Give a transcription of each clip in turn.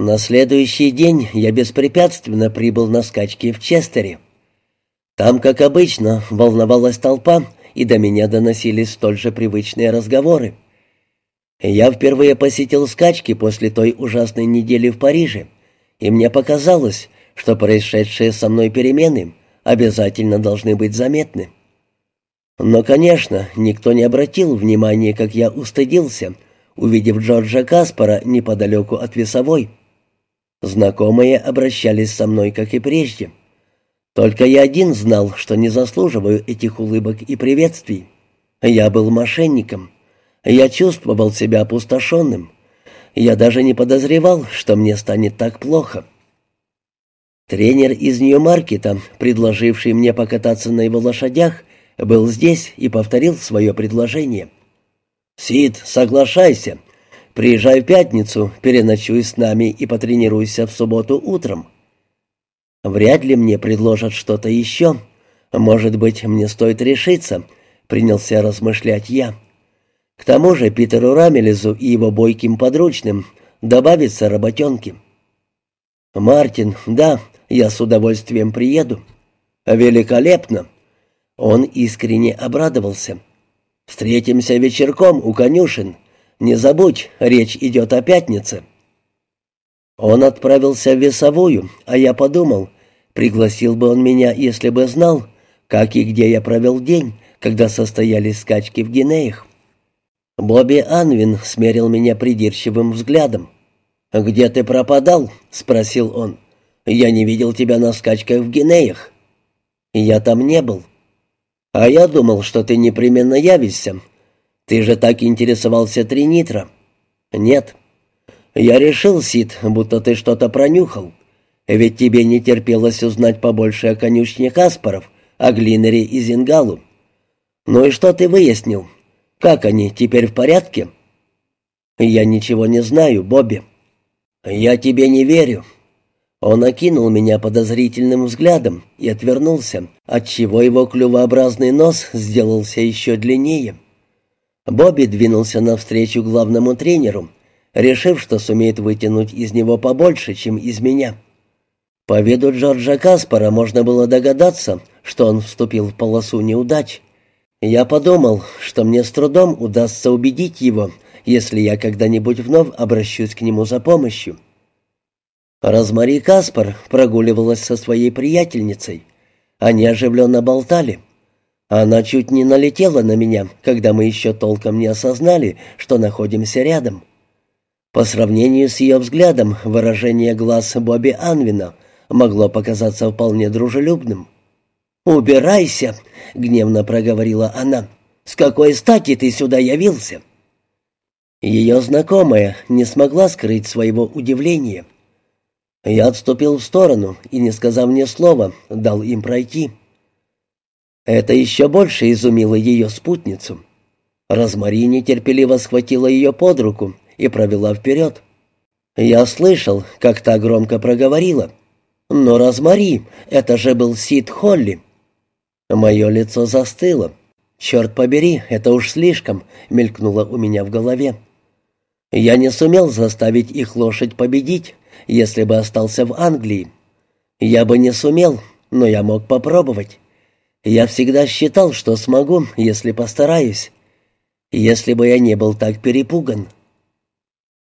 На следующий день я беспрепятственно прибыл на скачки в Честере. Там, как обычно, волновалась толпа, и до меня доносились столь же привычные разговоры. Я впервые посетил скачки после той ужасной недели в Париже, и мне показалось, что происшедшие со мной перемены обязательно должны быть заметны. Но, конечно, никто не обратил внимания, как я устыдился, увидев Джорджа Каспара неподалеку от весовой. Знакомые обращались со мной, как и прежде. Только я один знал, что не заслуживаю этих улыбок и приветствий. Я был мошенником. Я чувствовал себя опустошенным. Я даже не подозревал, что мне станет так плохо. Тренер из Нью-Маркета, предложивший мне покататься на его лошадях, был здесь и повторил свое предложение. «Сид, соглашайся. Приезжай в пятницу, переночуй с нами и потренируйся в субботу утром». «Вряд ли мне предложат что-то еще. Может быть, мне стоит решиться», — принялся размышлять я. «К тому же Питеру Рамелезу и его бойким подручным добавится работенки». «Мартин, да, я с удовольствием приеду». «Великолепно!» Он искренне обрадовался. «Встретимся вечерком у конюшен. Не забудь, речь идет о пятнице». Он отправился в весовую, а я подумал, пригласил бы он меня, если бы знал, как и где я провел день, когда состоялись скачки в Гинеях. Бобби Анвин смерил меня придирчивым взглядом. «Где ты пропадал?» — спросил он. «Я не видел тебя на скачках в Гинеях». «Я там не был». «А я думал, что ты непременно явишься. Ты же так интересовался Тринитро». «Нет». «Я решил, Сид, будто ты что-то пронюхал. Ведь тебе не терпелось узнать побольше о конюшне Каспаров, о Глинере и Зингалу. Ну и что ты выяснил? Как они, теперь в порядке?» «Я ничего не знаю, Бобби». «Я тебе не верю. Он окинул меня подозрительным взглядом и отвернулся, отчего его клювообразный нос сделался еще длиннее. Бобби двинулся навстречу главному тренеру, решив, что сумеет вытянуть из него побольше, чем из меня. По виду Джорджа Каспара можно было догадаться, что он вступил в полосу неудач. Я подумал, что мне с трудом удастся убедить его, если я когда-нибудь вновь обращусь к нему за помощью. Розмари Каспар прогуливалась со своей приятельницей. Они оживленно болтали. Она чуть не налетела на меня, когда мы еще толком не осознали, что находимся рядом. По сравнению с ее взглядом, выражение глаз Бобби Анвина могло показаться вполне дружелюбным. «Убирайся!» — гневно проговорила она. «С какой стати ты сюда явился?» Ее знакомая не смогла скрыть своего удивления. Я отступил в сторону и, не сказав ни слова, дал им пройти. Это еще больше изумило ее спутницу. Розмари нетерпеливо схватила ее под руку и провела вперед. Я слышал, как та громко проговорила. «Но, Розмари, это же был Сид Холли!» Мое лицо застыло. «Черт побери, это уж слишком!» — мелькнуло у меня в голове. Я не сумел заставить их лошадь победить, если бы остался в Англии. Я бы не сумел, но я мог попробовать. Я всегда считал, что смогу, если постараюсь. Если бы я не был так перепуган.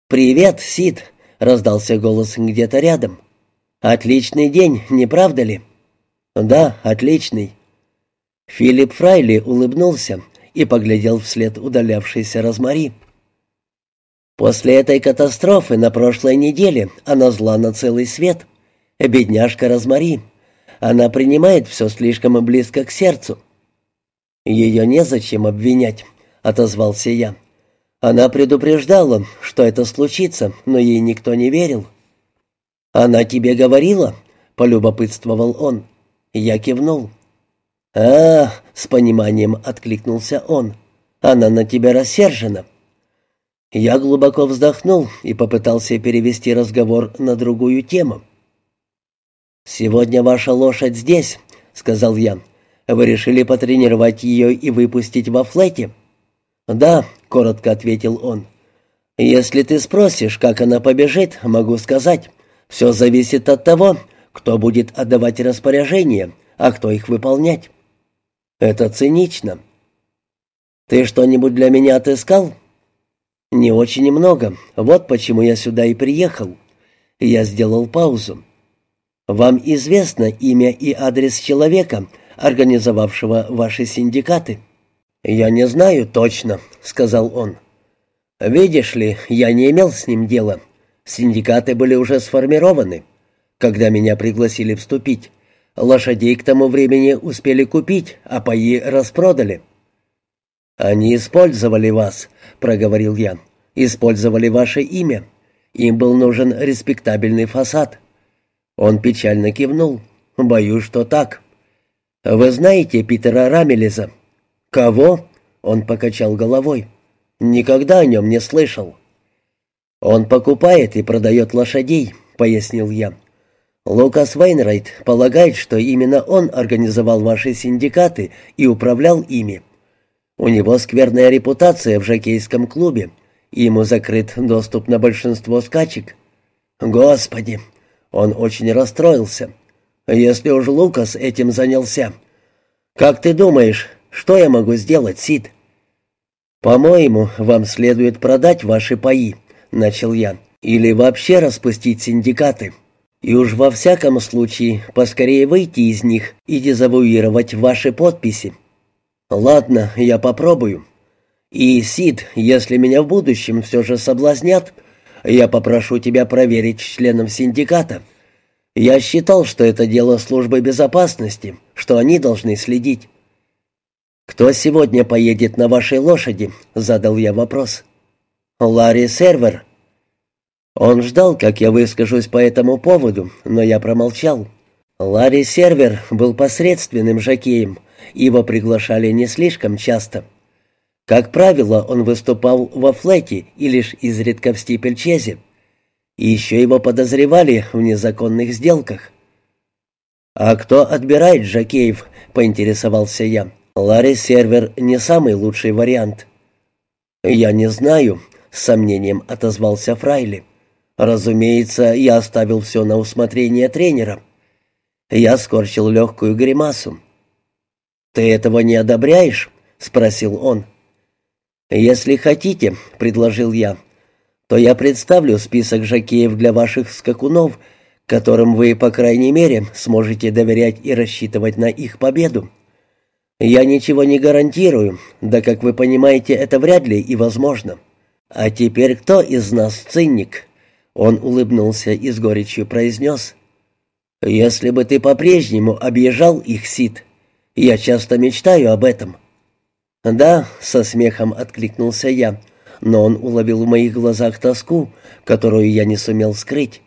«Привет, Сид!» — раздался голос где-то рядом. «Отличный день, не правда ли?» «Да, отличный». Филипп Фрайли улыбнулся и поглядел вслед удалявшейся Розмари. После этой катастрофы на прошлой неделе она зла на целый свет. Бедняжка Розмари. Она принимает все слишком близко к сердцу. «Ее незачем обвинять», — отозвался я. Она предупреждала, что это случится, но ей никто не верил. «Она тебе говорила?» — полюбопытствовал он. Я кивнул. «А, — с пониманием откликнулся он, — она на тебя рассержена». Я глубоко вздохнул и попытался перевести разговор на другую тему. «Сегодня ваша лошадь здесь», — сказал я. «Вы решили потренировать ее и выпустить во флете?» «Да», — коротко ответил он. Если ты спросишь, как она побежит, могу сказать. Все зависит от того, кто будет отдавать распоряжения, а кто их выполнять. Это цинично. Ты что-нибудь для меня отыскал? Не очень много. Вот почему я сюда и приехал. Я сделал паузу. Вам известно имя и адрес человека, организовавшего ваши синдикаты? Я не знаю точно, сказал он. Видишь ли, я не имел с ним дела. Синдикаты были уже сформированы, когда меня пригласили вступить. Лошадей к тому времени успели купить, а паи распродали. «Они использовали вас», — проговорил я. «Использовали ваше имя. Им был нужен респектабельный фасад». Он печально кивнул. «Боюсь, что так». «Вы знаете Питера Рамелеза?» «Кого?» — он покачал головой. «Никогда о нем не слышал». «Он покупает и продает лошадей», — пояснил я. «Лукас Вейнрайт полагает, что именно он организовал ваши синдикаты и управлял ими. У него скверная репутация в жокейском клубе, и ему закрыт доступ на большинство скачек». «Господи!» Он очень расстроился. «Если уж Лукас этим занялся, как ты думаешь, что я могу сделать, Сид?» «По-моему, вам следует продать ваши паи», — начал я, «или вообще распустить синдикаты. И уж во всяком случае поскорее выйти из них и дезавуировать ваши подписи». «Ладно, я попробую. И, Сид, если меня в будущем все же соблазнят, я попрошу тебя проверить членов синдиката. Я считал, что это дело службы безопасности, что они должны следить. «Кто сегодня поедет на вашей лошади?» — задал я вопрос. «Ларри Сервер». Он ждал, как я выскажусь по этому поводу, но я промолчал. Ларри Сервер был посредственным жокеем, его приглашали не слишком часто. Как правило, он выступал во флете и лишь изредка в стипельчезе. И еще его подозревали в незаконных сделках. «А кто отбирает жокеев?» — поинтересовался я. «Ларри Сервер не самый лучший вариант». «Я не знаю», — с сомнением отозвался Фрайли. «Разумеется, я оставил все на усмотрение тренера». Я скорчил легкую гримасу. «Ты этого не одобряешь?» — спросил он. «Если хотите», — предложил я, — «то я представлю список жакеев для ваших скакунов, которым вы, по крайней мере, сможете доверять и рассчитывать на их победу. Я ничего не гарантирую, да, как вы понимаете, это вряд ли и возможно. А теперь кто из нас циник?» Он улыбнулся и с горечью произнес. «Если бы ты по-прежнему объезжал их, Сид, я часто мечтаю об этом». «Да», — со смехом откликнулся я, но он уловил в моих глазах тоску, которую я не сумел скрыть.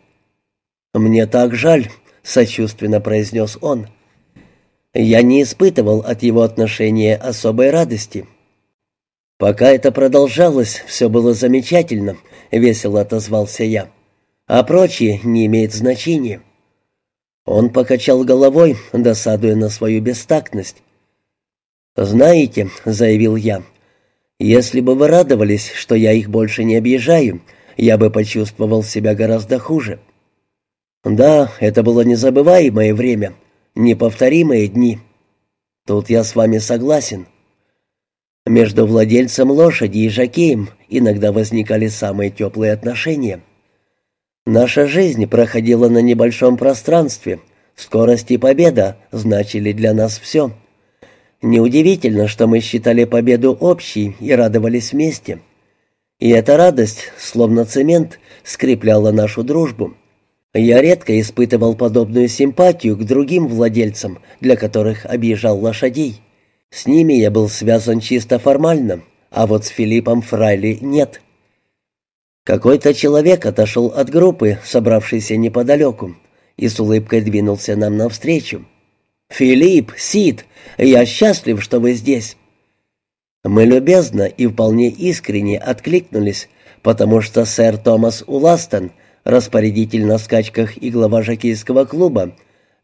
«Мне так жаль», — сочувственно произнес он. Я не испытывал от его отношения особой радости. «Пока это продолжалось, все было замечательно», — весело отозвался я. «А прочее не имеет значения». Он покачал головой, досадуя на свою бестактность. «Знаете», — заявил я, — «если бы вы радовались, что я их больше не объезжаю, я бы почувствовал себя гораздо хуже». «Да, это было незабываемое время, неповторимые дни. Тут я с вами согласен». Между владельцем лошади и жакеем иногда возникали самые теплые отношения. Наша жизнь проходила на небольшом пространстве, скорость и победа значили для нас все. Неудивительно, что мы считали победу общей и радовались вместе. И эта радость, словно цемент, скрепляла нашу дружбу. Я редко испытывал подобную симпатию к другим владельцам, для которых объезжал лошадей. С ними я был связан чисто формально, а вот с Филиппом Фрайли нет. Какой-то человек отошел от группы, собравшейся неподалеку, и с улыбкой двинулся нам навстречу. «Филипп, Сид, я счастлив, что вы здесь». Мы любезно и вполне искренне откликнулись, потому что сэр Томас Уластон, распорядитель на скачках и глава жокейского клуба,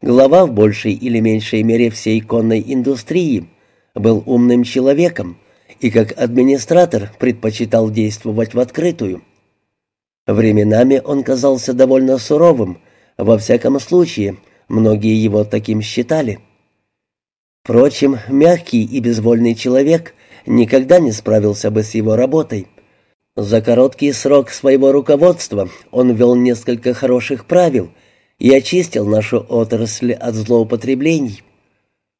глава в большей или меньшей мере всей конной индустрии, был умным человеком и как администратор предпочитал действовать в открытую. Временами он казался довольно суровым, во всяком случае, многие его таким считали. Впрочем, мягкий и безвольный человек никогда не справился бы с его работой. За короткий срок своего руководства он ввел несколько хороших правил и очистил нашу отрасль от злоупотреблений.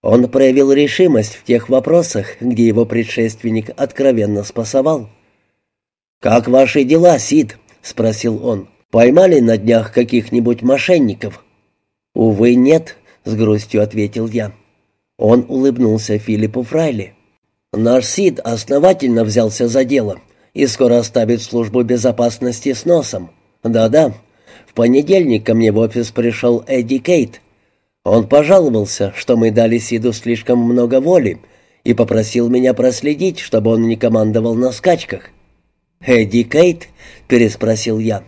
Он проявил решимость в тех вопросах, где его предшественник откровенно спасовал. «Как ваши дела, Сид?» — спросил он. «Поймали на днях каких-нибудь мошенников?» «Увы, нет», — с грустью ответил я. Он улыбнулся Филиппу Фрайли. «Наш Сид основательно взялся за дело и скоро оставит службу безопасности с носом. Да-да, в понедельник ко мне в офис пришел Эдди Кейт. Он пожаловался, что мы дали Сиду слишком много воли и попросил меня проследить, чтобы он не командовал на скачках». «Эдди Кейт?» — переспросил я.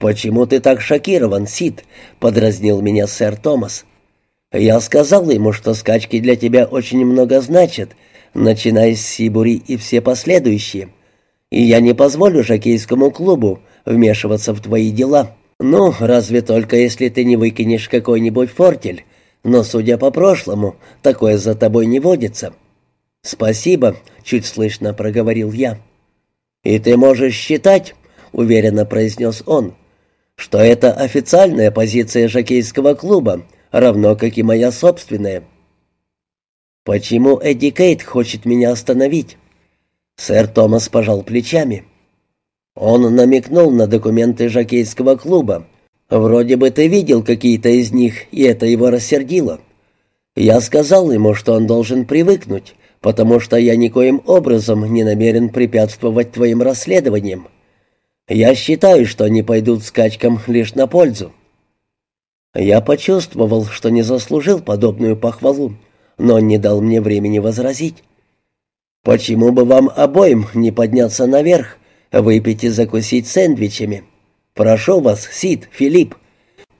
«Почему ты так шокирован, Сид?» — подразнил меня сэр Томас. Я сказал ему, что скачки для тебя очень много значат, начиная с Сибури и все последующие. И я не позволю жокейскому клубу вмешиваться в твои дела. Ну, разве только если ты не выкинешь какой-нибудь фортель. Но, судя по прошлому, такое за тобой не водится. «Спасибо», — чуть слышно проговорил я. «И ты можешь считать», — уверенно произнес он, — «что это официальная позиция жокейского клуба, равно как и моя собственная. Почему Эдди Кейт хочет меня остановить? Сэр Томас пожал плечами. Он намекнул на документы жокейского клуба. Вроде бы ты видел какие-то из них, и это его рассердило. Я сказал ему, что он должен привыкнуть, потому что я никоим образом не намерен препятствовать твоим расследованиям. Я считаю, что они пойдут скачкам лишь на пользу. Я почувствовал, что не заслужил подобную похвалу, но он не дал мне времени возразить. «Почему бы вам обоим не подняться наверх, выпить и закусить сэндвичами? Прошу вас, Сид, Филипп».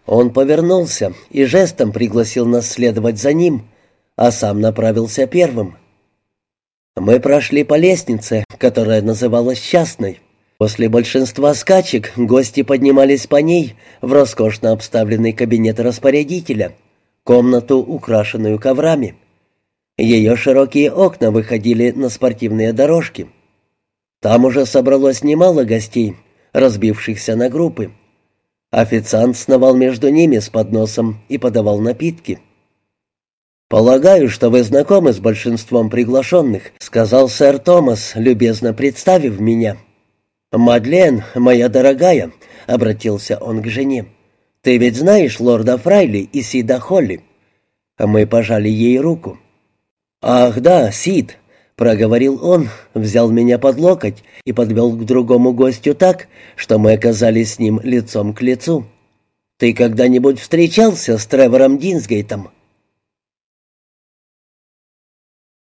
Он повернулся и жестом пригласил нас следовать за ним, а сам направился первым. Мы прошли по лестнице, которая называлась частной. После большинства скачек гости поднимались по ней в роскошно обставленный кабинет распорядителя, комнату, украшенную коврами. Ее широкие окна выходили на спортивные дорожки. Там уже собралось немало гостей, разбившихся на группы. Официант сновал между ними с подносом и подавал напитки. «Полагаю, что вы знакомы с большинством приглашенных», — сказал сэр Томас, любезно представив меня. «Мадлен, моя дорогая», — обратился он к жене, — «ты ведь знаешь лорда Фрайли и Сида Холли?» Мы пожали ей руку. «Ах да, Сид», — проговорил он, взял меня под локоть и подвел к другому гостю так, что мы оказались с ним лицом к лицу. «Ты когда-нибудь встречался с Тревором Динсгейтом?»